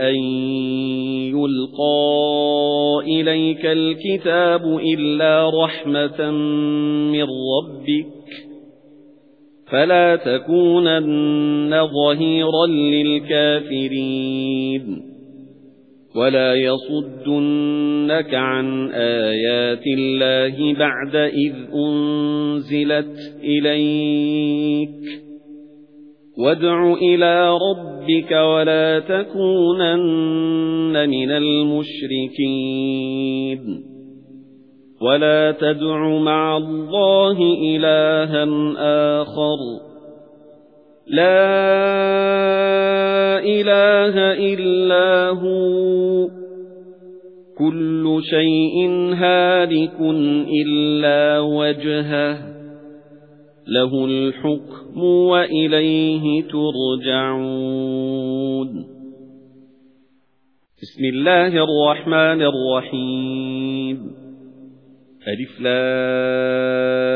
أَن يُلْقَى إِلَيْكَ الْكِتَابُ إِلَّا رَحْمَةً مِّن رَّبِّكَ فَلَا تَكُونَنَّ ظَهِيرًا لِّلْكَافِرِينَ وَلَا يَصُدُّنَّكَ عَن آيَاتِ اللَّهِ بَعْدَ إِذْ أُنزِلَتْ إِلَيْكَ وَادْعُ إِلَى رَبِّكَ وَلَا تَكُونَنَّ مِنَ الْمُشْرِكِينَ. وَلَا تَدْعُ مَعَ اللَّهِ إِلَٰهًا آخَرَ. لَا إِلَٰهَ إِلَّا هُوَ. كُلُّ شَيْءٍ هَالِكٌ إِلَّا وَجْهَهُ. لَهُ الْحُكْمُ وَإِلَيْهِ تُرْجَعُونَ. بسم الله الرحمن الرحيم. ألف لام.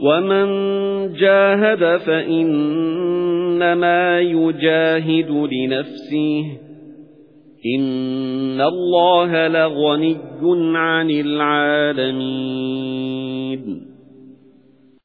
وَمَن جَاهَدَ فَإِنَّمَا يُجَاهِدُ لِنَفْسِهِ إِنَّ اللَّهَ لَغَنِيٌّ عَنِ الْعَالَمِينَ